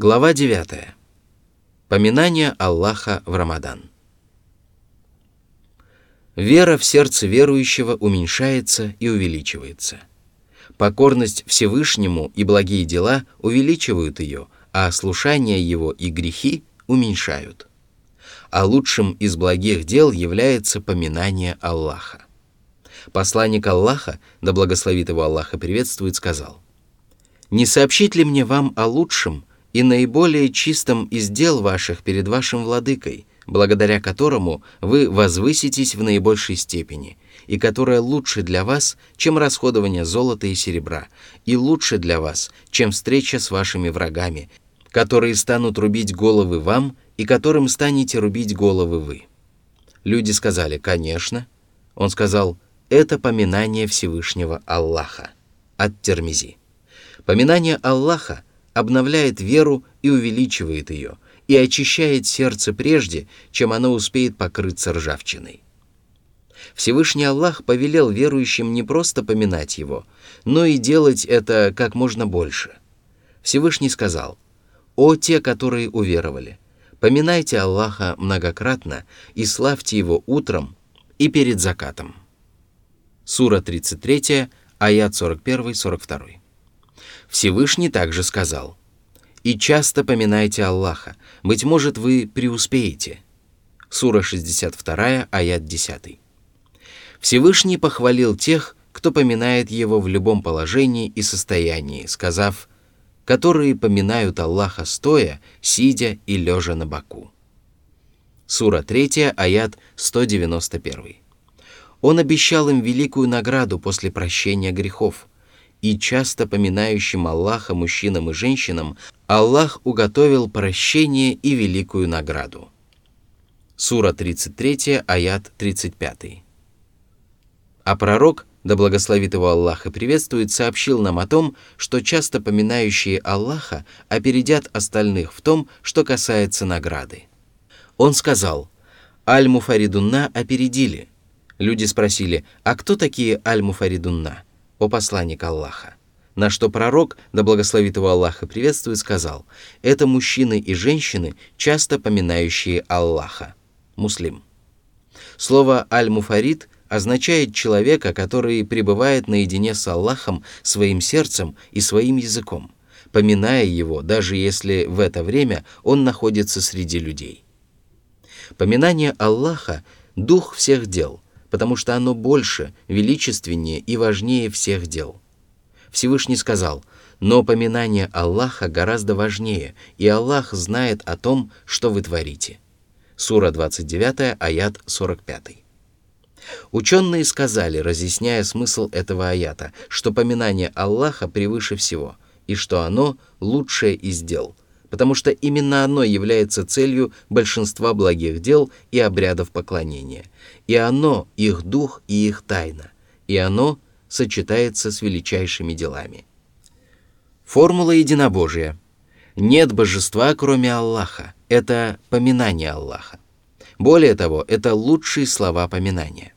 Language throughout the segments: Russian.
Глава 9. Поминание Аллаха в Рамадан. Вера в сердце верующего уменьшается и увеличивается. Покорность Всевышнему и благие дела увеличивают ее, а слушание его и грехи уменьшают. А лучшим из благих дел является поминание Аллаха. Посланник Аллаха, да благословит его Аллах и приветствует, сказал, «Не сообщить ли мне вам о лучшем, и наиболее чистом из дел ваших перед вашим владыкой, благодаря которому вы возвыситесь в наибольшей степени, и которое лучше для вас, чем расходование золота и серебра, и лучше для вас, чем встреча с вашими врагами, которые станут рубить головы вам, и которым станете рубить головы вы. Люди сказали, конечно. Он сказал, это поминание Всевышнего Аллаха. От Термизи. Поминание Аллаха – обновляет веру и увеличивает ее, и очищает сердце прежде, чем оно успеет покрыться ржавчиной. Всевышний Аллах повелел верующим не просто поминать Его, но и делать это как можно больше. Всевышний сказал, «О те, которые уверовали, поминайте Аллаха многократно и славьте Его утром и перед закатом». Сура 33, аят 41-42. Всевышний также сказал, «И часто поминайте Аллаха, быть может, вы преуспеете». Сура 62, аят 10. Всевышний похвалил тех, кто поминает Его в любом положении и состоянии, сказав, которые поминают Аллаха стоя, сидя и лежа на боку. Сура 3, аят 191. Он обещал им великую награду после прощения грехов – и часто поминающим Аллаха мужчинам и женщинам, Аллах уготовил прощение и великую награду. Сура 33, аят 35. А пророк, да благословит его Аллах и приветствует, сообщил нам о том, что часто поминающие Аллаха опередят остальных в том, что касается награды. Он сказал, «Аль-Муфаридунна опередили». Люди спросили, а кто такие Аль-Муфаридунна? О посланник Аллаха. На что пророк, да благословит его Аллаха приветствует, сказал, это мужчины и женщины, часто поминающие Аллаха. Муслим. Слово «аль-муфарид» означает человека, который пребывает наедине с Аллахом своим сердцем и своим языком, поминая его, даже если в это время он находится среди людей. Поминание Аллаха – дух всех дел – потому что оно больше, величественнее и важнее всех дел. Всевышний сказал, но поминание Аллаха гораздо важнее, и Аллах знает о том, что вы творите. Сура 29, аят 45. Ученые сказали, разъясняя смысл этого аята, что поминание Аллаха превыше всего, и что оно лучшее из дел – потому что именно оно является целью большинства благих дел и обрядов поклонения. И оно – их дух и их тайна. И оно сочетается с величайшими делами. Формула единобожия. Нет божества, кроме Аллаха. Это поминание Аллаха. Более того, это лучшие слова поминания.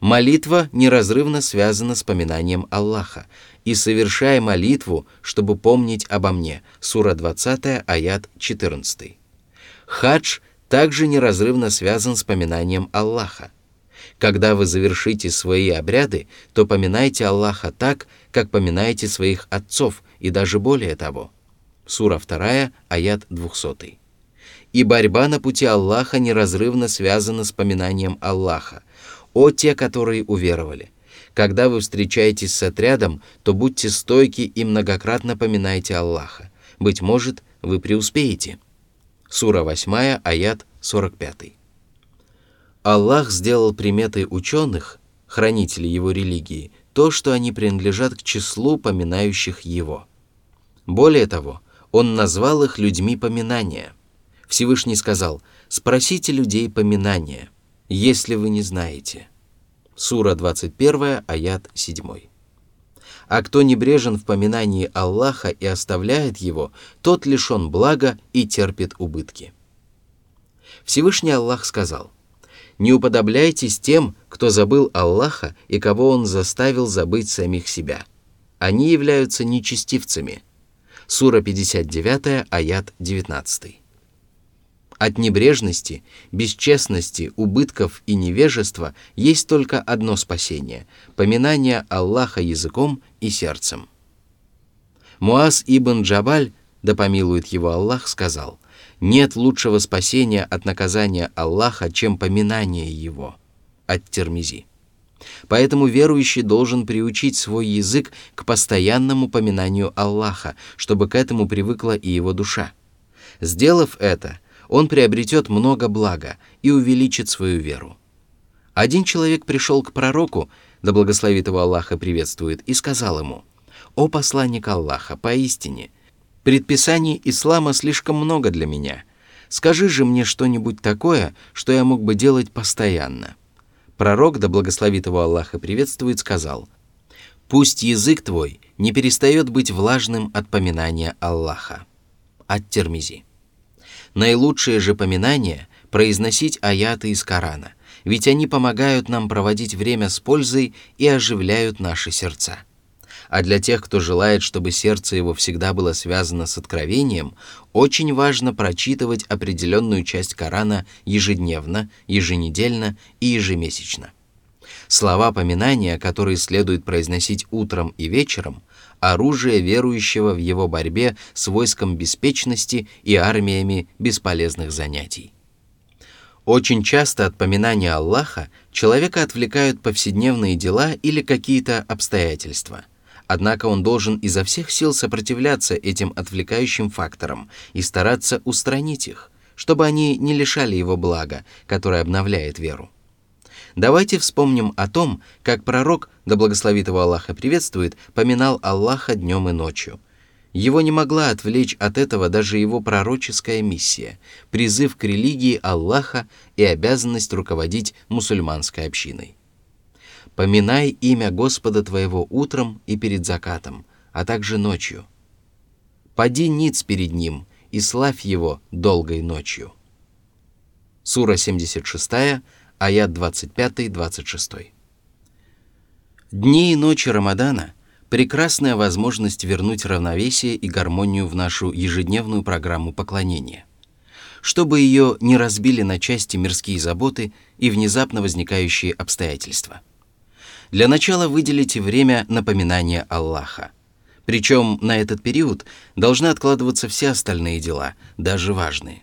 Молитва неразрывно связана с поминанием Аллаха, и совершай молитву, чтобы помнить обо мне. Сура 20, аят 14. Хадж также неразрывно связан с поминанием Аллаха. Когда вы завершите свои обряды, то поминайте Аллаха так, как поминаете своих отцов, и даже более того. Сура 2, аят 200. И борьба на пути Аллаха неразрывно связана с поминанием Аллаха. О те, которые уверовали! Когда вы встречаетесь с отрядом, то будьте стойки и многократно поминайте Аллаха. Быть может, вы преуспеете. Сура 8, аят 45. Аллах сделал приметой ученых, хранителей его религии, то, что они принадлежат к числу поминающих его. Более того, он назвал их людьми поминания. Всевышний сказал, «Спросите людей поминания, если вы не знаете». Сура 21, аят 7. А кто небрежен в поминании Аллаха и оставляет его, тот лишен блага и терпит убытки. Всевышний Аллах сказал, «Не уподобляйтесь тем, кто забыл Аллаха и кого Он заставил забыть самих себя. Они являются нечестивцами». Сура 59, аят 19. От небрежности, бесчестности, убытков и невежества есть только одно спасение – поминание Аллаха языком и сердцем. Муаз ибн Джабаль, да помилует его Аллах, сказал, «Нет лучшего спасения от наказания Аллаха, чем поминание Его» от Термизи. Поэтому верующий должен приучить свой язык к постоянному поминанию Аллаха, чтобы к этому привыкла и его душа. Сделав это – он приобретет много блага и увеличит свою веру. Один человек пришел к пророку, да благословит его Аллаха приветствует, и сказал ему, «О посланник Аллаха, поистине, предписаний ислама слишком много для меня. Скажи же мне что-нибудь такое, что я мог бы делать постоянно». Пророк, да благословит его Аллаха приветствует, сказал, «Пусть язык твой не перестает быть влажным от поминания Аллаха». От Термизи. Наилучшее же поминание – произносить аяты из Корана, ведь они помогают нам проводить время с пользой и оживляют наши сердца. А для тех, кто желает, чтобы сердце его всегда было связано с откровением, очень важно прочитывать определенную часть Корана ежедневно, еженедельно и ежемесячно. Слова поминания, которые следует произносить утром и вечером, оружие верующего в его борьбе с войском беспечности и армиями бесполезных занятий. Очень часто от поминания Аллаха человека отвлекают повседневные дела или какие-то обстоятельства. Однако он должен изо всех сил сопротивляться этим отвлекающим факторам и стараться устранить их, чтобы они не лишали его блага, которое обновляет веру. Давайте вспомним о том, как пророк, да благословит его Аллаха приветствует, поминал Аллаха днем и ночью. Его не могла отвлечь от этого даже его пророческая миссия, призыв к религии Аллаха и обязанность руководить мусульманской общиной. «Поминай имя Господа твоего утром и перед закатом, а также ночью. Поди ниц перед ним и славь его долгой ночью». Сура 76, аят 25-26. Дни и ночи Рамадана – прекрасная возможность вернуть равновесие и гармонию в нашу ежедневную программу поклонения. Чтобы ее не разбили на части мирские заботы и внезапно возникающие обстоятельства. Для начала выделите время напоминания Аллаха. Причем на этот период должны откладываться все остальные дела, даже важные.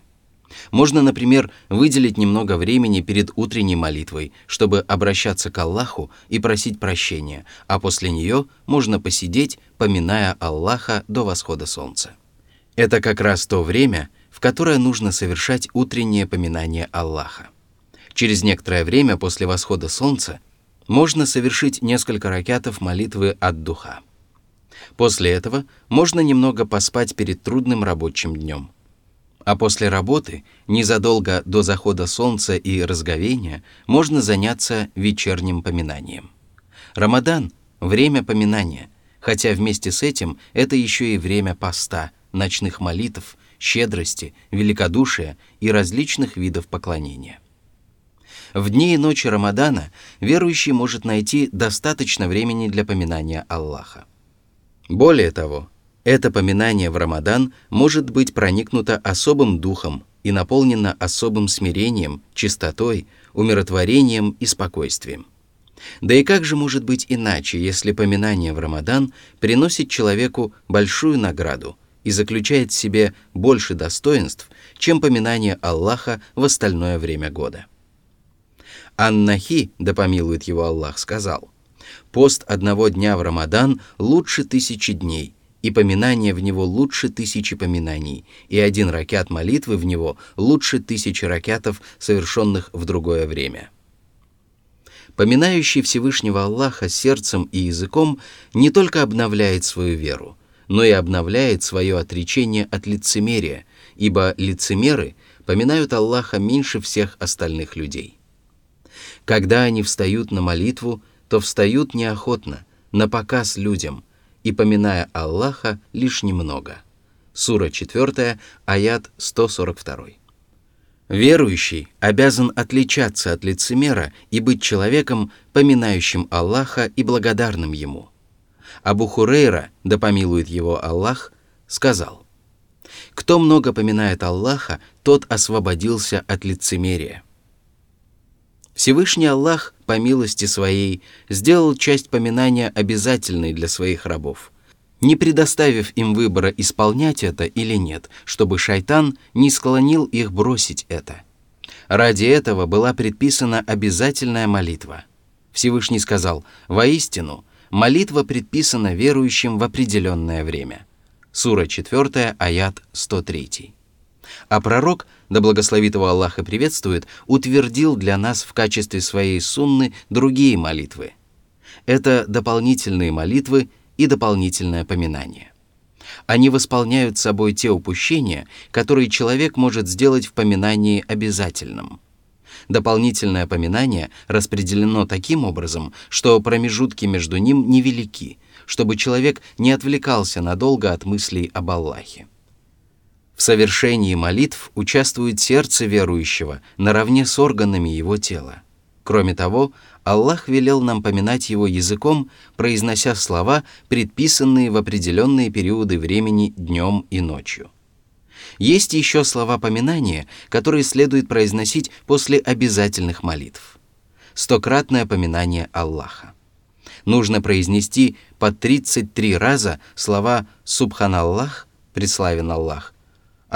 Можно, например, выделить немного времени перед утренней молитвой, чтобы обращаться к Аллаху и просить прощения, а после нее можно посидеть, поминая Аллаха до восхода солнца. Это как раз то время, в которое нужно совершать утреннее поминание Аллаха. Через некоторое время после восхода солнца можно совершить несколько ракятов молитвы от духа. После этого можно немного поспать перед трудным рабочим днем – а после работы, незадолго до захода солнца и разговения, можно заняться вечерним поминанием. Рамадан – время поминания, хотя вместе с этим это еще и время поста, ночных молитв, щедрости, великодушия и различных видов поклонения. В дни и ночи Рамадана верующий может найти достаточно времени для поминания Аллаха. Более того, это поминание в Рамадан может быть проникнуто особым духом и наполнено особым смирением, чистотой, умиротворением и спокойствием. Да и как же может быть иначе, если поминание в Рамадан приносит человеку большую награду и заключает в себе больше достоинств, чем поминание Аллаха в остальное время года? Аннахи, да помилует его Аллах, сказал, «Пост одного дня в Рамадан лучше тысячи дней, и поминание в него лучше тысячи поминаний, и один ракят молитвы в него лучше тысячи ракятов, совершенных в другое время. Поминающий Всевышнего Аллаха сердцем и языком не только обновляет свою веру, но и обновляет свое отречение от лицемерия, ибо лицемеры поминают Аллаха меньше всех остальных людей. Когда они встают на молитву, то встают неохотно, на показ людям, и поминая Аллаха лишь немного. Сура 4, аят 142. Верующий обязан отличаться от лицемера и быть человеком, поминающим Аллаха и благодарным Ему. Абу Хурейра, да помилует его Аллах, сказал, «Кто много поминает Аллаха, тот освободился от лицемерия». Всевышний Аллах, по милости своей, сделал часть поминания обязательной для своих рабов, не предоставив им выбора исполнять это или нет, чтобы шайтан не склонил их бросить это. Ради этого была предписана обязательная молитва. Всевышний сказал, «Воистину, молитва предписана верующим в определенное время». Сура 4, аят 103. А пророк, да благословит его Аллах и приветствует, утвердил для нас в качестве своей сунны другие молитвы. Это дополнительные молитвы и дополнительное поминание. Они восполняют собой те упущения, которые человек может сделать в поминании обязательном. Дополнительное поминание распределено таким образом, что промежутки между ним невелики, чтобы человек не отвлекался надолго от мыслей об Аллахе. В совершении молитв участвует сердце верующего наравне с органами его тела. Кроме того, Аллах велел нам поминать Его языком, произнося слова, предписанные в определенные периоды времени днем и ночью. Есть еще слова поминания, которые следует произносить после обязательных молитв. Стократное поминание Аллаха. Нужно произнести по 33 раза слова «Субханаллах», «Преславен Аллах»,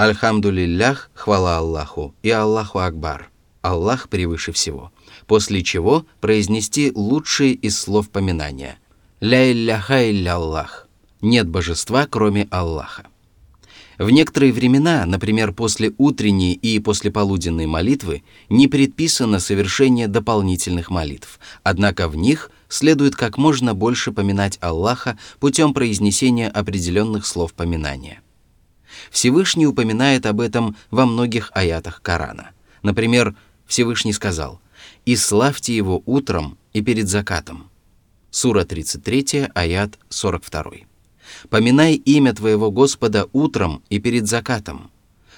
«Альхамдулиллях», «Хвала Аллаху» и «Аллаху Акбар», «Аллах превыше всего» после чего произнести лучшие из слов поминания. «Ля илляха илля Аллах» – «Нет божества, кроме Аллаха». В некоторые времена, например, после утренней и послеполуденной молитвы, не предписано совершение дополнительных молитв, однако в них следует как можно больше поминать Аллаха путем произнесения определенных слов поминания. Всевышний упоминает об этом во многих аятах Корана. Например, Всевышний сказал – и славьте его утром и перед закатом». Сура 33, аят 42. «Поминай имя твоего Господа утром и перед закатом».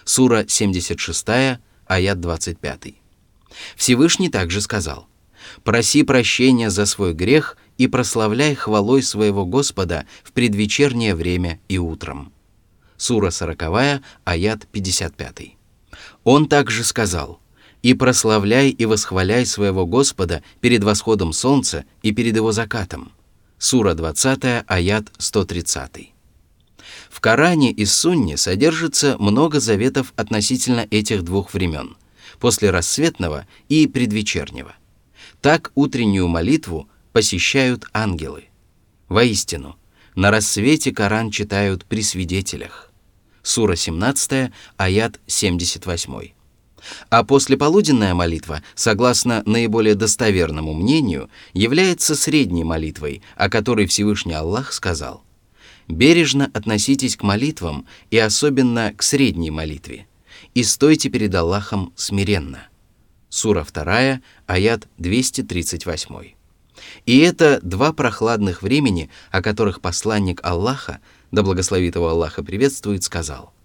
Сура 76, аят 25. Всевышний также сказал, «Проси прощения за свой грех и прославляй хвалой своего Господа в предвечернее время и утром». Сура 40, аят 55. Он также сказал, и прославляй и восхваляй своего Господа перед восходом солнца и перед его закатом. Сура 20, аят 130. В Коране и Сунне содержится много заветов относительно этих двух времен, после рассветного и предвечернего. Так утреннюю молитву посещают ангелы. Воистину, на рассвете Коран читают при свидетелях. Сура 17, аят 78. А послеполуденная молитва, согласно наиболее достоверному мнению, является средней молитвой, о которой Всевышний Аллах сказал «Бережно относитесь к молитвам и особенно к средней молитве, и стойте перед Аллахом смиренно». Сура 2, аят 238. И это два прохладных времени, о которых посланник Аллаха, да благословит его Аллаха приветствует, сказал –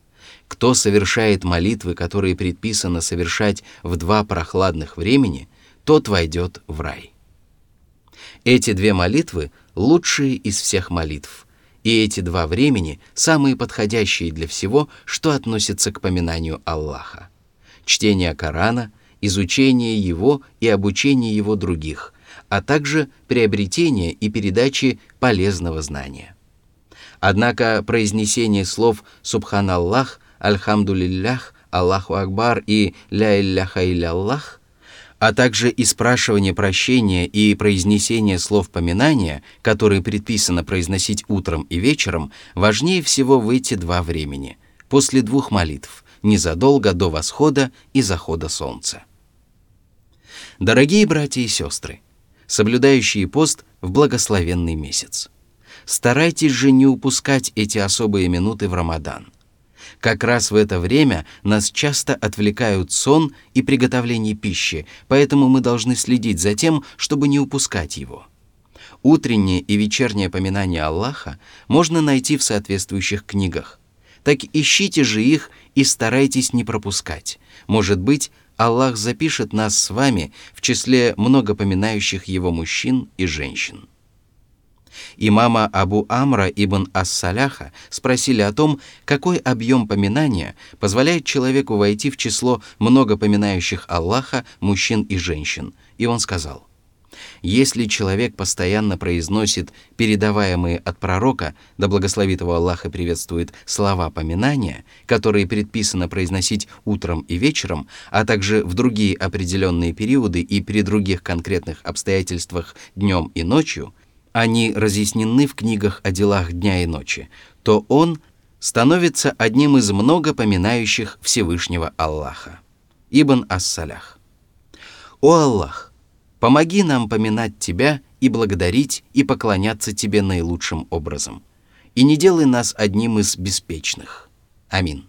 кто совершает молитвы, которые предписано совершать в два прохладных времени, тот войдет в рай. Эти две молитвы лучшие из всех молитв, и эти два времени самые подходящие для всего, что относится к поминанию Аллаха. Чтение Корана, изучение его и обучение его других, а также приобретение и передачи полезного знания. Однако произнесение слов «Субханаллах» «Альхамдулиллях», «Аллаху Акбар» и «Ля илляха Аллах», а также и спрашивание прощения и произнесение слов поминания, которые предписано произносить утром и вечером, важнее всего в эти два времени, после двух молитв, незадолго до восхода и захода солнца. Дорогие братья и сестры, соблюдающие пост в благословенный месяц, старайтесь же не упускать эти особые минуты в Рамадан – как раз в это время нас часто отвлекают сон и приготовление пищи, поэтому мы должны следить за тем, чтобы не упускать его. Утреннее и вечернее поминание Аллаха можно найти в соответствующих книгах. Так ищите же их и старайтесь не пропускать. Может быть, Аллах запишет нас с вами в числе многопоминающих Его мужчин и женщин. Имама Абу Амра ибн Ас-Саляха спросили о том, какой объем поминания позволяет человеку войти в число многопоминающих Аллаха мужчин и женщин. И он сказал, если человек постоянно произносит передаваемые от пророка, да благословит его Аллах и приветствует слова поминания, которые предписано произносить утром и вечером, а также в другие определенные периоды и при других конкретных обстоятельствах днем и ночью, они разъяснены в книгах о делах дня и ночи, то он становится одним из много поминающих Всевышнего Аллаха. Ибн Ас-Салях. «О Аллах, помоги нам поминать Тебя и благодарить и поклоняться Тебе наилучшим образом, и не делай нас одним из беспечных. Амин.